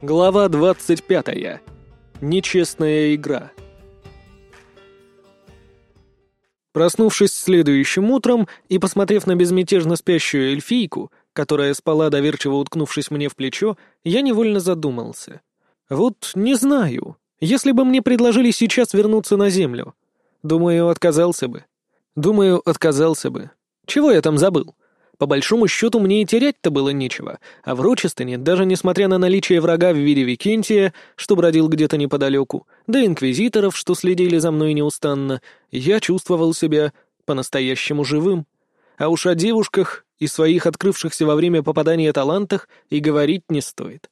Глава 25. Нечестная игра. Проснувшись следующим утром и посмотрев на безмятежно спящую эльфийку, которая спала, доверчиво уткнувшись мне в плечо, я невольно задумался. Вот не знаю, если бы мне предложили сейчас вернуться на Землю, думаю, отказался бы. Думаю, отказался бы. Чего я там забыл? По большому счету, мне и терять-то было нечего, а в Рочестоне, даже несмотря на наличие врага в виде Викентия, что бродил где-то неподалеку, да инквизиторов, что следили за мной неустанно, я чувствовал себя по-настоящему живым. А уж о девушках и своих открывшихся во время попадания талантах и говорить не стоит.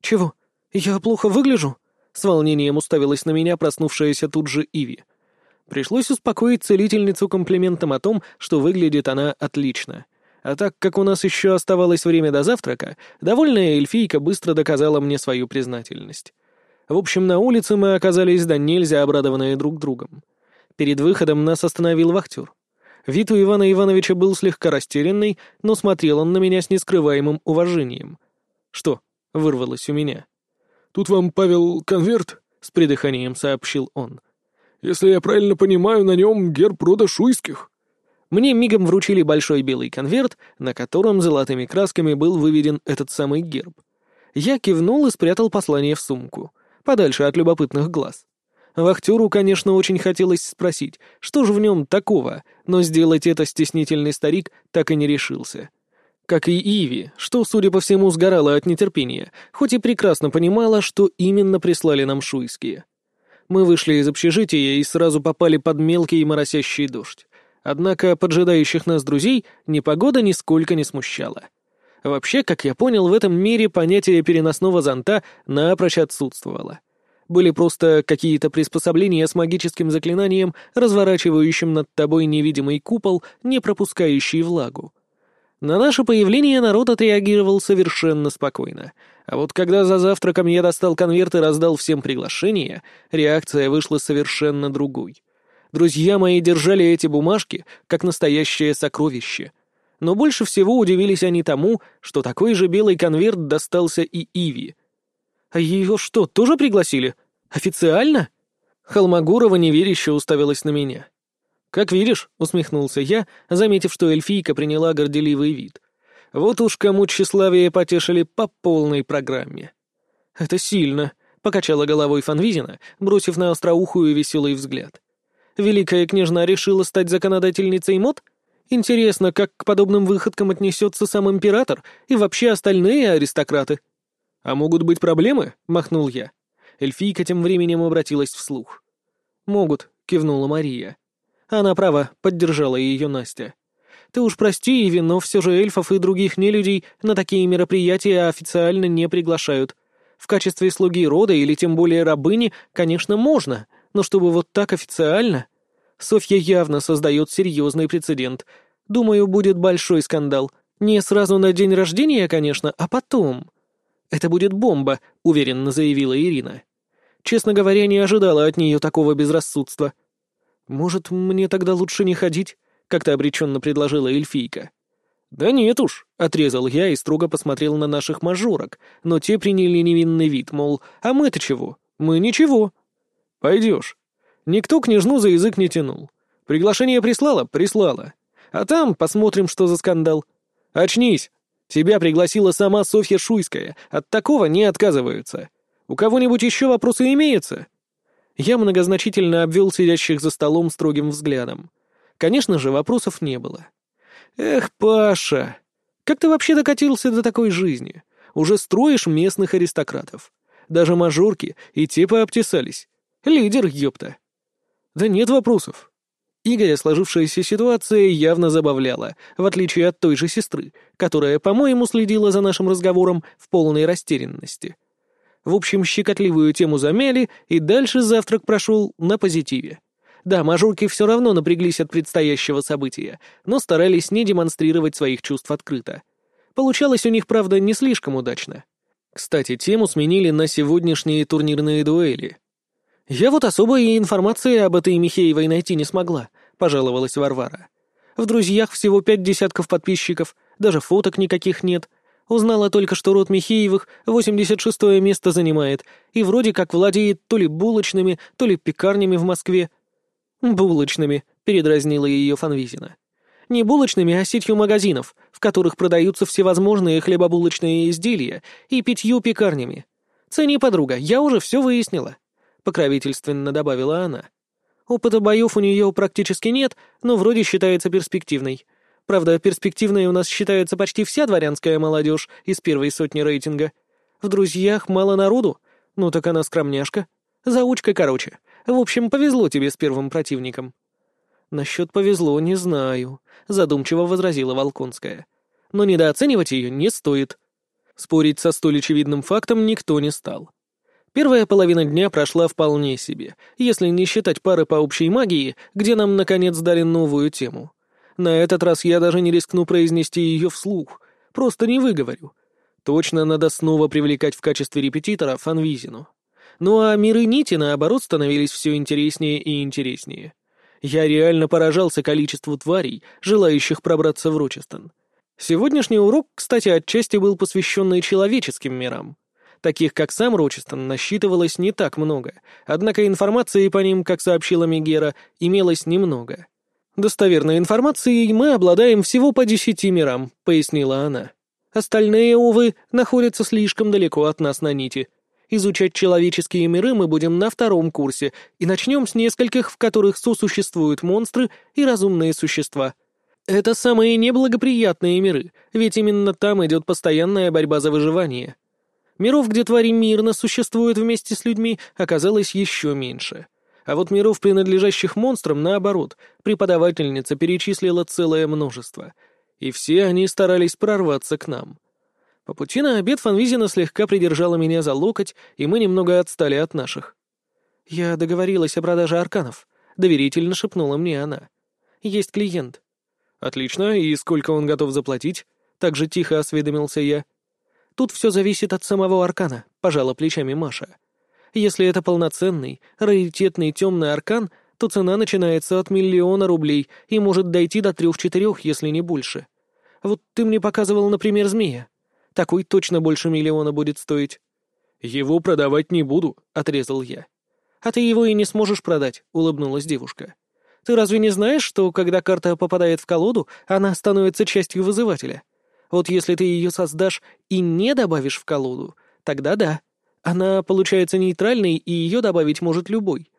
«Чего? Я плохо выгляжу?» — с волнением уставилась на меня проснувшаяся тут же Иви. Пришлось успокоить целительницу комплиментом о том, что выглядит она отлично — а так как у нас еще оставалось время до завтрака, довольная эльфийка быстро доказала мне свою признательность. В общем, на улице мы оказались да нельзя обрадованные друг другом. Перед выходом нас остановил вахтер. Вид у Ивана Ивановича был слегка растерянный, но смотрел он на меня с нескрываемым уважением. «Что?» — вырвалось у меня. «Тут вам, Павел, конверт?» — с придыханием сообщил он. «Если я правильно понимаю, на нем герб рода Шуйских». Мне мигом вручили большой белый конверт, на котором золотыми красками был выведен этот самый герб. Я кивнул и спрятал послание в сумку, подальше от любопытных глаз. Вахтеру, конечно, очень хотелось спросить, что же в нем такого, но сделать это стеснительный старик так и не решился. Как и Иви, что, судя по всему, сгорала от нетерпения, хоть и прекрасно понимала, что именно прислали нам шуйские. Мы вышли из общежития и сразу попали под мелкий и моросящий дождь. Однако поджидающих нас друзей непогода нисколько не смущала. Вообще, как я понял, в этом мире понятие переносного зонта напрочь отсутствовало. Были просто какие-то приспособления с магическим заклинанием, разворачивающим над тобой невидимый купол, не пропускающий влагу. На наше появление народ отреагировал совершенно спокойно. А вот когда за завтраком я достал конверт и раздал всем приглашение, реакция вышла совершенно другой. Друзья мои держали эти бумажки как настоящее сокровище. Но больше всего удивились они тому, что такой же белый конверт достался и Иви. А ее что, тоже пригласили? Официально? Холмогорова неверяще уставилась на меня. «Как видишь», — усмехнулся я, заметив, что эльфийка приняла горделивый вид. «Вот уж кому тщеславие потешили по полной программе». «Это сильно», — покачала головой Фанвизина, бросив на остроухую веселый взгляд. Великая княжна решила стать законодательницей мод? Интересно, как к подобным выходкам отнесется сам император и вообще остальные аристократы? «А могут быть проблемы?» — махнул я. Эльфийка тем временем обратилась вслух. «Могут», — кивнула Мария. Она права, поддержала ее Настя. «Ты уж прости, Иви, но все же эльфов и других нелюдей на такие мероприятия официально не приглашают. В качестве слуги рода или тем более рабыни, конечно, можно, но чтобы вот так официально... Софья явно создает серьезный прецедент. Думаю, будет большой скандал. Не сразу на день рождения, конечно, а потом. Это будет бомба, уверенно заявила Ирина. Честно говоря, не ожидала от нее такого безрассудства. Может, мне тогда лучше не ходить? Как-то обреченно предложила эльфийка. «Да нет уж», — отрезал я и строго посмотрел на наших мажорок, но те приняли невинный вид, мол, а мы-то чего? Мы ничего. «Пойдешь». Никто княжну за язык не тянул. Приглашение прислала? Прислала. А там посмотрим, что за скандал. Очнись. Тебя пригласила сама Софья Шуйская. От такого не отказываются. У кого-нибудь еще вопросы имеются?» Я многозначительно обвел сидящих за столом строгим взглядом. Конечно же, вопросов не было. «Эх, Паша, как ты вообще докатился до такой жизни? Уже строишь местных аристократов. Даже мажорки и те пообтесались. Лидер, ёпта. Да нет вопросов. Игоря сложившаяся ситуация явно забавляла, в отличие от той же сестры, которая, по-моему, следила за нашим разговором в полной растерянности. В общем, щекотливую тему замяли, и дальше завтрак прошел на позитиве. Да, мажорки все равно напряглись от предстоящего события, но старались не демонстрировать своих чувств открыто. Получалось у них, правда, не слишком удачно. Кстати, тему сменили на сегодняшние турнирные дуэли. «Я вот особой информации об этой Михеевой найти не смогла», — пожаловалась Варвара. «В друзьях всего пять десятков подписчиков, даже фоток никаких нет. Узнала только, что род Михеевых 86-е место занимает и вроде как владеет то ли булочными, то ли пекарнями в Москве. «Булочными», — передразнила ее Фанвизина. «Не булочными, а сетью магазинов, в которых продаются всевозможные хлебобулочные изделия, и пятью пекарнями. Цени, подруга, я уже все выяснила», — покровительственно добавила она. «Опыта боев у нее практически нет, но вроде считается перспективной. Правда, перспективной у нас считается почти вся дворянская молодежь из первой сотни рейтинга. В друзьях мало народу, ну так она скромняшка. Заучка короче. В общем, повезло тебе с первым противником». «Насчет повезло, не знаю», — задумчиво возразила Волконская. «Но недооценивать ее не стоит». Спорить со столь очевидным фактом никто не стал. Первая половина дня прошла вполне себе, если не считать пары по общей магии, где нам, наконец, дали новую тему. На этот раз я даже не рискну произнести ее вслух, просто не выговорю. Точно надо снова привлекать в качестве репетитора Фанвизину. Ну а миры нити, наоборот, становились все интереснее и интереснее. Я реально поражался количеству тварей, желающих пробраться в Рочестон. Сегодняшний урок, кстати, отчасти был посвященный человеческим мирам. Таких, как сам Рочестон, насчитывалось не так много, однако информации по ним, как сообщила Мегера, имелось немного. «Достоверной информацией мы обладаем всего по десяти мирам», — пояснила она. «Остальные, увы, находятся слишком далеко от нас на нити. Изучать человеческие миры мы будем на втором курсе и начнем с нескольких, в которых сосуществуют монстры и разумные существа. Это самые неблагоприятные миры, ведь именно там идет постоянная борьба за выживание. Миров, где твари мирно существуют вместе с людьми, оказалось еще меньше. А вот миров, принадлежащих монстрам, наоборот, преподавательница перечислила целое множество. И все они старались прорваться к нам. По пути на обед Фанвизина слегка придержала меня за локоть, и мы немного отстали от наших. «Я договорилась о продаже арканов», — доверительно шепнула мне она. «Есть клиент». «Отлично, и сколько он готов заплатить?» — так же тихо осведомился я. «Тут все зависит от самого аркана», — пожала плечами Маша. «Если это полноценный, раритетный темный аркан, то цена начинается от миллиона рублей и может дойти до трех-четырех, если не больше. Вот ты мне показывал, например, змея. Такой точно больше миллиона будет стоить». «Его продавать не буду», — отрезал я. «А ты его и не сможешь продать», — улыбнулась девушка. «Ты разве не знаешь, что когда карта попадает в колоду, она становится частью вызывателя? Вот если ты ее создашь и не добавишь в колоду, тогда да. Она получается нейтральной, и ее добавить может любой».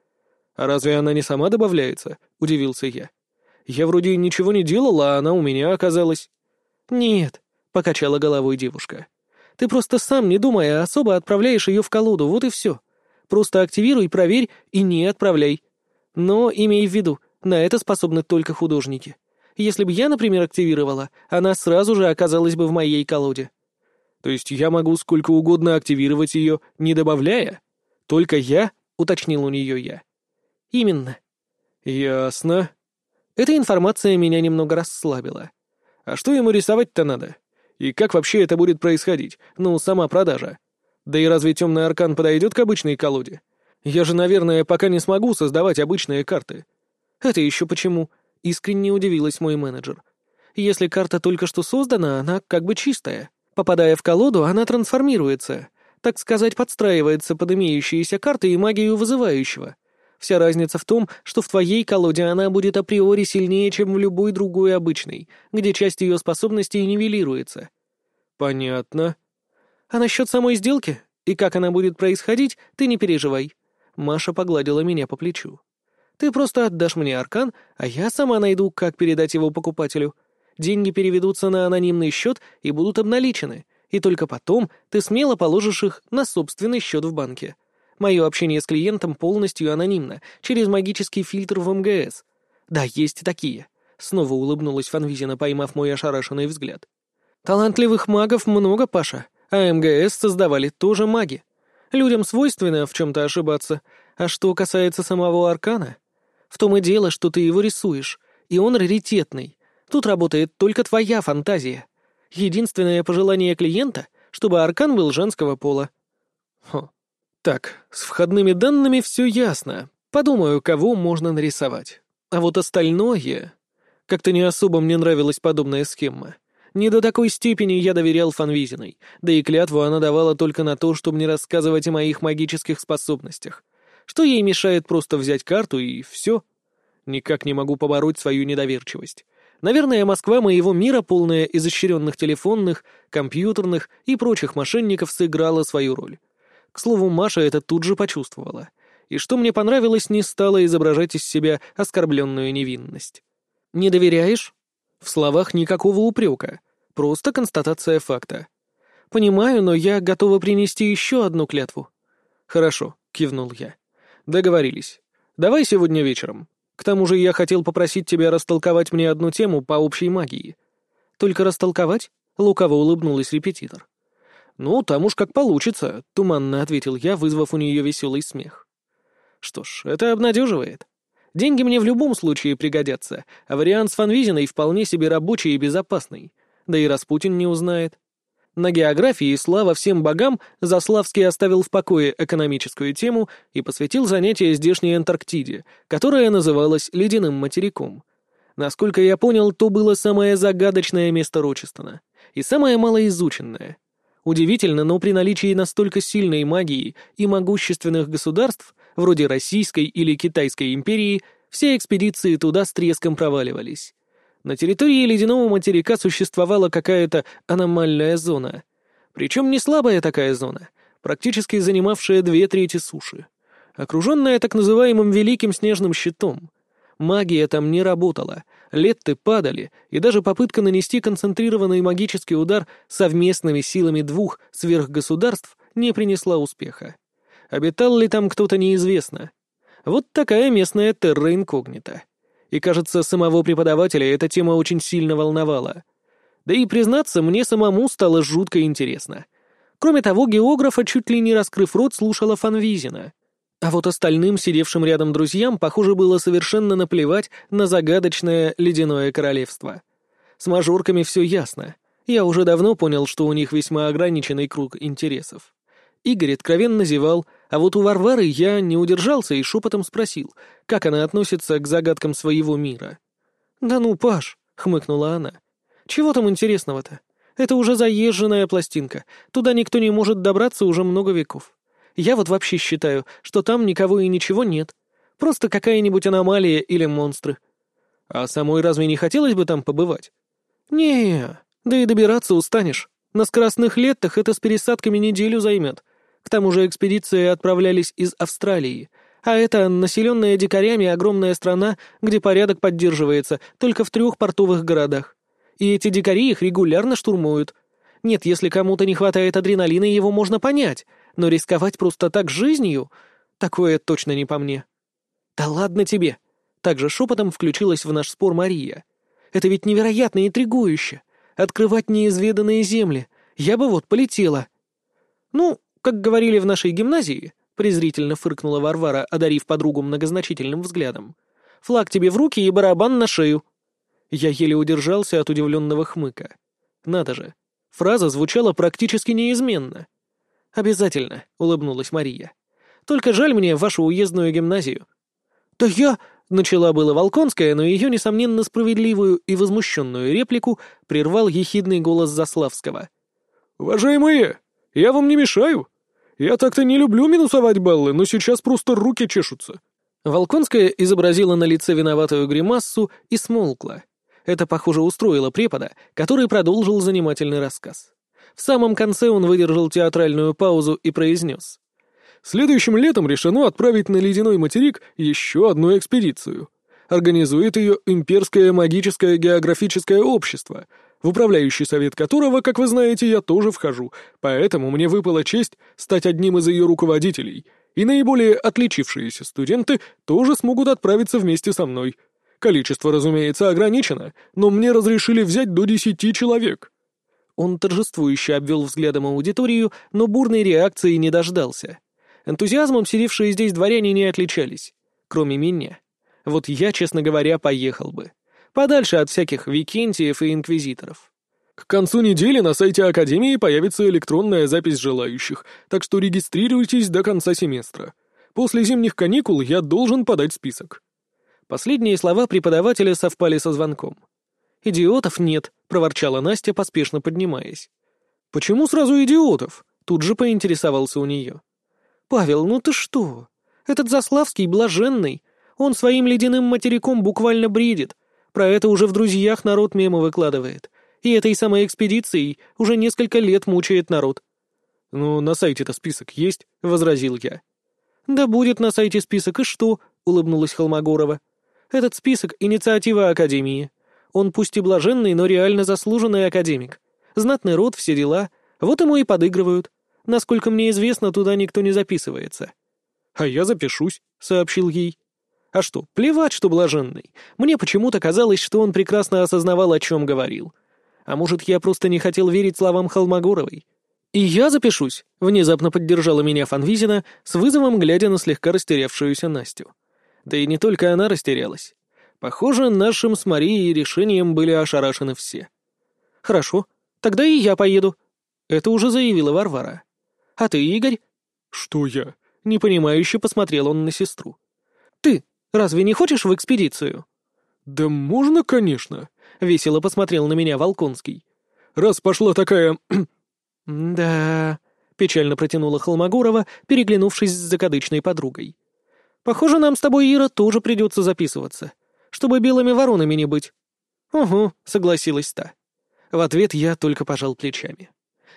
«А разве она не сама добавляется?» — удивился я. «Я вроде ничего не делал, а она у меня оказалась». «Нет, покачала головой девушка. «Ты просто сам, не думая, особо отправляешь ее в колоду, вот и все. Просто активируй, проверь и не отправляй. Но имей в виду, на это способны только художники. Если бы я, например, активировала, она сразу же оказалась бы в моей колоде». «То есть я могу сколько угодно активировать ее, не добавляя? Только я?» — уточнил у нее я. «Именно». «Ясно». Эта информация меня немного расслабила. А что ему рисовать-то надо? И как вообще это будет происходить? Ну, сама продажа. Да и разве темный аркан подойдет к обычной колоде? Я же, наверное, пока не смогу создавать обычные карты. Это еще почему? Искренне удивилась мой менеджер. Если карта только что создана, она как бы чистая. Попадая в колоду, она трансформируется. Так сказать, подстраивается под имеющиеся карты и магию вызывающего. Вся разница в том, что в твоей колоде она будет априори сильнее, чем в любой другой обычной, где часть ее способностей нивелируется. Понятно. А насчет самой сделки и как она будет происходить, ты не переживай. Маша погладила меня по плечу. Ты просто отдашь мне аркан, а я сама найду, как передать его покупателю. Деньги переведутся на анонимный счет и будут обналичены, и только потом ты смело положишь их на собственный счет в банке. Мое общение с клиентом полностью анонимно, через магический фильтр в МГС. Да, есть и такие. Снова улыбнулась Фанвизина, поймав мой ошарашенный взгляд. Талантливых магов много, Паша, а МГС создавали тоже маги. Людям свойственно в чем-то ошибаться. А что касается самого Аркана, в том и дело, что ты его рисуешь, и он раритетный. Тут работает только твоя фантазия. Единственное пожелание клиента, чтобы Аркан был женского пола. Хм, так, с входными данными все ясно. Подумаю, кого можно нарисовать. А вот остальное... Как-то не особо мне нравилась подобная схема. Не до такой степени я доверял Фанвизиной, да и клятву она давала только на то, чтобы не рассказывать о моих магических способностях. Что ей мешает просто взять карту и все? Никак не могу побороть свою недоверчивость. Наверное, Москва моего мира, полная изощренных телефонных, компьютерных и прочих мошенников, сыграла свою роль. К слову, Маша это тут же почувствовала. И что мне понравилось, не стала изображать из себя оскорбленную невинность. «Не доверяешь?» В словах никакого упрека, просто констатация факта. «Понимаю, но я готова принести еще одну клятву». «Хорошо», — кивнул я. «Договорились. Давай сегодня вечером. К тому же я хотел попросить тебя растолковать мне одну тему по общей магии». «Только растолковать?» — лукаво улыбнулась репетитор. «Ну, там уж как получится», — туманно ответил я, вызвав у нее веселый смех. «Что ж, это обнадеживает. Деньги мне в любом случае пригодятся, а вариант с Фанвизиной вполне себе рабочий и безопасный. Да и Распутин не узнает. На географии, слава всем богам, Заславский оставил в покое экономическую тему и посвятил занятия здешней Антарктиде, которая называлась Ледяным материком. Насколько я понял, то было самое загадочное место Рочестона и самое малоизученное. Удивительно, но при наличии настолько сильной магии и могущественных государств вроде Российской или Китайской империи, все экспедиции туда с треском проваливались. На территории ледяного материка существовала какая-то аномальная зона. Причем не слабая такая зона, практически занимавшая две трети суши. Окруженная так называемым Великим Снежным Щитом. Магия там не работала, летты падали, и даже попытка нанести концентрированный магический удар совместными силами двух сверхгосударств не принесла успеха. Обитал ли там кто-то неизвестно. Вот такая местная терра инкогнита. И, кажется, самого преподавателя эта тема очень сильно волновала. Да и, признаться, мне самому стало жутко интересно. Кроме того, географа, чуть ли не раскрыв рот, слушала Фанвизина. А вот остальным, сидевшим рядом друзьям, похоже, было совершенно наплевать на загадочное ледяное королевство. С мажорками все ясно. Я уже давно понял, что у них весьма ограниченный круг интересов. Игорь откровенно зевал, а вот у Варвары я не удержался и шепотом спросил, как она относится к загадкам своего мира. «Да ну, Паш», — хмыкнула она, — «чего там интересного-то? Это уже заезженная пластинка, туда никто не может добраться уже много веков. Я вот вообще считаю, что там никого и ничего нет. Просто какая-нибудь аномалия или монстры. А самой разве не хотелось бы там побывать? не да и добираться устанешь. На скоростных летах это с пересадками неделю займет. К тому же экспедиции отправлялись из Австралии, а это населенная дикарями огромная страна, где порядок поддерживается только в трех портовых городах. И эти дикари их регулярно штурмуют. Нет, если кому-то не хватает адреналина, его можно понять, но рисковать просто так жизнью — такое точно не по мне. «Да ладно тебе!» — также шепотом включилась в наш спор Мария. «Это ведь невероятно интригующе! Открывать неизведанные земли! Я бы вот полетела!» «Ну, как говорили в нашей гимназии, презрительно фыркнула Варвара, одарив подругу многозначительным взглядом. Флаг тебе в руки и барабан на шею. Я еле удержался от удивленного хмыка. Надо же. Фраза звучала практически неизменно. «Обязательно», — улыбнулась Мария. «Только жаль мне вашу уездную гимназию». «Да я...» — начала была Волконская, но ее, несомненно, справедливую и возмущенную реплику прервал ехидный голос Заславского. «Уважаемые, я вам не мешаю?» Я так-то не люблю минусовать баллы, но сейчас просто руки чешутся». Волконская изобразила на лице виноватую гримассу и смолкла. Это, похоже, устроило препода, который продолжил занимательный рассказ. В самом конце он выдержал театральную паузу и произнес. «Следующим летом решено отправить на ледяной материк еще одну экспедицию. Организует ее Имперское магическое географическое общество — в управляющий совет которого, как вы знаете, я тоже вхожу, поэтому мне выпала честь стать одним из ее руководителей, и наиболее отличившиеся студенты тоже смогут отправиться вместе со мной. Количество, разумеется, ограничено, но мне разрешили взять до десяти человек». Он торжествующе обвел взглядом аудиторию, но бурной реакции не дождался. Энтузиазмом сидевшие здесь дворяне не отличались, кроме меня. Вот я, честно говоря, поехал бы. Подальше от всяких викентиев и инквизиторов. К концу недели на сайте Академии появится электронная запись желающих, так что регистрируйтесь до конца семестра. После зимних каникул я должен подать список. Последние слова преподавателя совпали со звонком. «Идиотов нет», — проворчала Настя, поспешно поднимаясь. «Почему сразу идиотов?» — тут же поинтересовался у нее. «Павел, ну ты что? Этот Заславский блаженный. Он своим ледяным материком буквально бредит. Про это уже в «Друзьях» народ мемы выкладывает. И этой самой экспедицией уже несколько лет мучает народ». «Ну, на сайте-то список есть», — возразил я. «Да будет на сайте список, и что?» — улыбнулась Холмогорова. «Этот список — инициатива Академии. Он пусть и блаженный, но реально заслуженный академик. Знатный род, все дела. Вот ему и подыгрывают. Насколько мне известно, туда никто не записывается». «А я запишусь», — сообщил ей. «А что, плевать, что блаженный. Мне почему-то казалось, что он прекрасно осознавал, о чем говорил. А может, я просто не хотел верить словам Холмогоровой. «И я запишусь», — внезапно поддержала меня Фанвизина, с вызовом глядя на слегка растерявшуюся Настю. Да и не только она растерялась. Похоже, нашим с Марией решением были ошарашены все. «Хорошо, тогда и я поеду», — это уже заявила Варвара. «А ты, Игорь?» «Что я?» — непонимающе посмотрел он на сестру. «Ты разве не хочешь в экспедицию?» «Да можно, конечно», — весело посмотрел на меня Волконский. «Раз пошла такая «Да...» — печально протянула Холмогорова, переглянувшись с закадычной подругой. «Похоже, нам с тобой, Ира, тоже придется записываться, чтобы белыми воронами не быть». «Угу», — согласилась та. В ответ я только пожал плечами.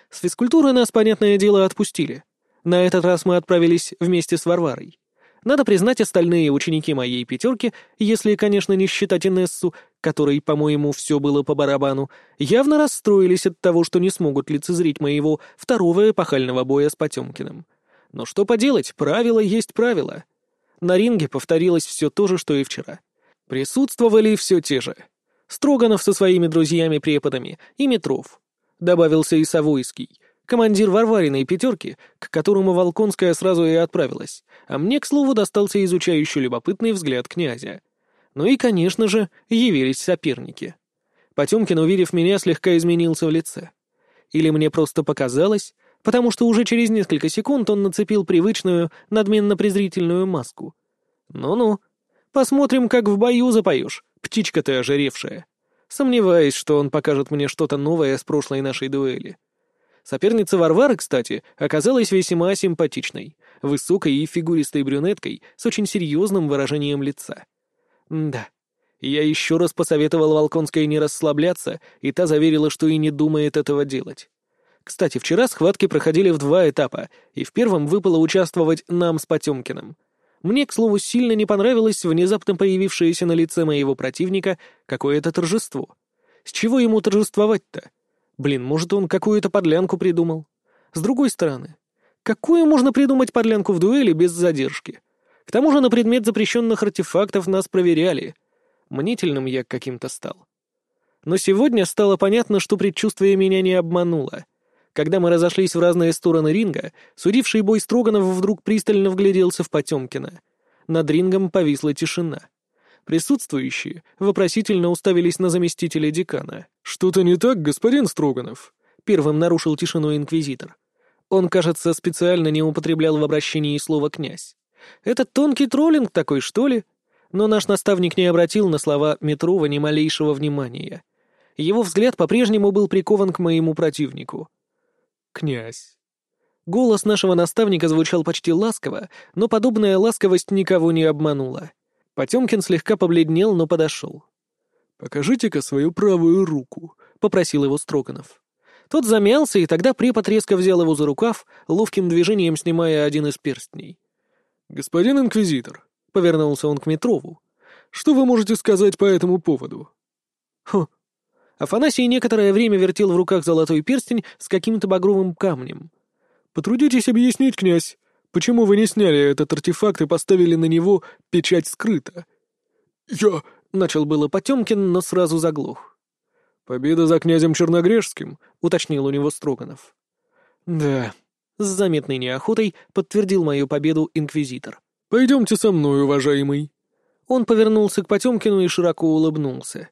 С физкультуры нас, понятное дело, отпустили. На этот раз мы отправились вместе с Варварой. Надо признать, остальные ученики моей пятерки, если, конечно, не считать Инессу, которой, по-моему, все было по барабану, явно расстроились от того, что не смогут лицезреть моего второго эпохального боя с Потемкиным. Но что поделать, правило есть правило. На ринге повторилось все то же, что и вчера. Присутствовали все те же. Строганов со своими друзьями-преподами и Метров. Добавился и Савойский — командир Варвариной пятерки, к которому Волконская сразу и отправилась, а мне, к слову, достался изучающий любопытный взгляд князя. Ну и, конечно же, явились соперники. Потемкин, увидев меня, слегка изменился в лице. Или мне просто показалось, потому что уже через несколько секунд он нацепил привычную, надменно-презрительную маску. Ну-ну, посмотрим, как в бою запоешь, птичка ты ожиревшая. Сомневаюсь, что он покажет мне что-то новое с прошлой нашей дуэли. Соперница Варвары, кстати, оказалась весьма симпатичной, высокой и фигуристой брюнеткой с очень серьезным выражением лица. да. Я еще раз посоветовал Волконской не расслабляться, и та заверила, что и не думает этого делать. Кстати, вчера схватки проходили в два этапа, и в первом выпало участвовать нам с Потемкиным. Мне, к слову, сильно не понравилось внезапно появившееся на лице моего противника какое-то торжество. С чего ему торжествовать-то? Блин, может, он какую-то подлянку придумал. С другой стороны, какую можно придумать подлянку в дуэли без задержки? К тому же на предмет запрещенных артефактов нас проверяли. Мнительным я каким-то стал. Но сегодня стало понятно, что предчувствие меня не обмануло. Когда мы разошлись в разные стороны ринга, судивший бой Строганов вдруг пристально вгляделся в Потемкина. Над рингом повисла тишина. Присутствующие вопросительно уставились на заместителя декана. «Что-то не так, господин Строганов?» Первым нарушил тишину инквизитор. Он, кажется, специально не употреблял в обращении слова «князь». Это тонкий троллинг такой, что ли? Но наш наставник не обратил на слова Метрова ни малейшего внимания. Его взгляд по-прежнему был прикован к моему противнику. «Князь». Голос нашего наставника звучал почти ласково, но подобная ласковость никого не обманула. Потемкин слегка побледнел, но подошел. «Покажите-ка свою правую руку», — попросил его Строганов. Тот замялся, и тогда препод резко взял его за рукав, ловким движением снимая один из перстней. «Господин инквизитор», — повернулся он к Метрову, — «что вы можете сказать по этому поводу?» «Хм». Афанасий некоторое время вертел в руках золотой перстень с каким-то багровым камнем. «Потрудитесь объяснить, князь, Почему вы не сняли этот артефакт и поставили на него печать скрыто?» «Я...» — начал было Потемкин, но сразу заглох. «Победа за князем Черногрешским», — уточнил у него Строганов. «Да», — с заметной неохотой подтвердил мою победу инквизитор. «Пойдемте со мной, уважаемый». Он повернулся к Потемкину и широко улыбнулся.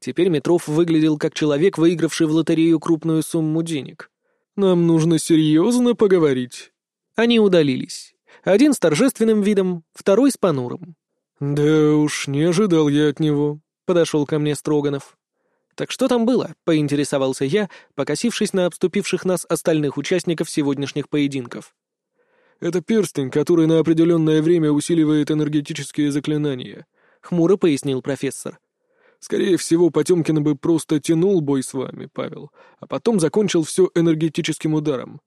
Теперь Метров выглядел как человек, выигравший в лотерею крупную сумму денег. «Нам нужно серьезно поговорить». Они удалились. Один с торжественным видом, второй с понурым. «Да уж, не ожидал я от него», — подошел ко мне Строганов. «Так что там было?» — поинтересовался я, покосившись на обступивших нас остальных участников сегодняшних поединков. «Это перстень, который на определенное время усиливает энергетические заклинания», — хмуро пояснил профессор. «Скорее всего, Потемкин бы просто тянул бой с вами, Павел, а потом закончил все энергетическим ударом.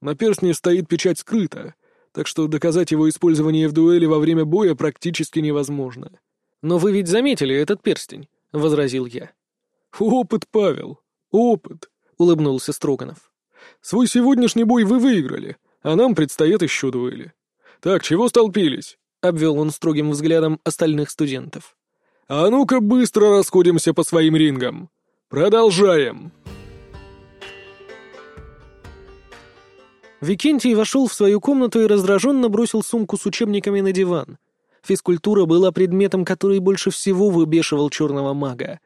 На перстне стоит печать скрыта, так что доказать его использование в дуэли во время боя практически невозможно». «Но вы ведь заметили этот перстень», — возразил я. «Опыт, Павел, опыт», — улыбнулся Строганов. «Свой сегодняшний бой вы выиграли, а нам предстоят еще дуэли. Так, чего столпились?» — обвел он строгим взглядом остальных студентов. «А ну-ка быстро расходимся по своим рингам. Продолжаем!» Викентий вошел в свою комнату и раздраженно бросил сумку с учебниками на диван. Физкультура была предметом, который больше всего выбешивал черного мага.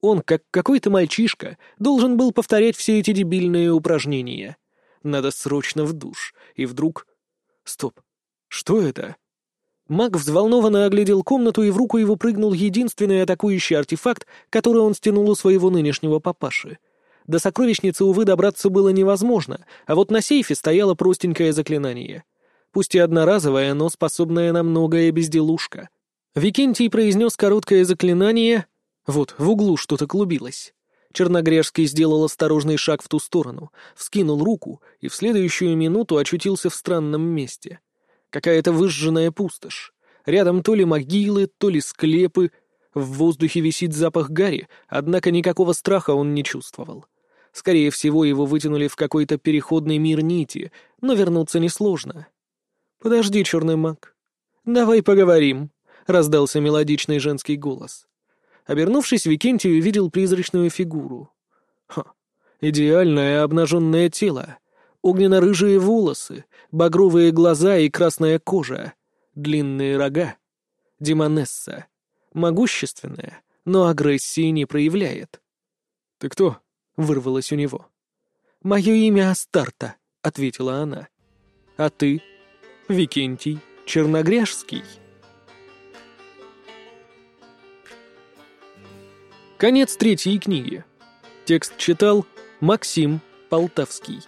Он, как какой-то мальчишка, должен был повторять все эти дебильные упражнения. Надо срочно в душ. И вдруг... Стоп. Что это? Маг взволнованно оглядел комнату, и в руку его прыгнул единственный атакующий артефакт, который он стянул у своего нынешнего папаши. До сокровищницы, увы, добраться было невозможно, а вот на сейфе стояло простенькое заклинание. Пусть и одноразовое, но способное на многое безделушка. Викентий произнес короткое заклинание, вот, в углу что-то клубилось. Черногрешский сделал осторожный шаг в ту сторону, вскинул руку и в следующую минуту очутился в странном месте. Какая-то выжженная пустошь. Рядом то ли могилы, то ли склепы. В воздухе висит запах гари, однако никакого страха он не чувствовал. Скорее всего, его вытянули в какой-то переходный мир нити, но вернуться несложно. «Подожди, черный маг. Давай поговорим», — раздался мелодичный женский голос. Обернувшись, Викентий увидел призрачную фигуру. Ха, идеальное обнаженное тело, огненно-рыжие волосы, багровые глаза и красная кожа, длинные рога. Демонесса. Могущественная, но агрессии не проявляет. «Ты кто?» — вырвалось у него. «Мое имя Астарта», — ответила она. «А ты?» «Викентий Черногряжский». Конец третьей книги. Текст читал Максим Полтавский.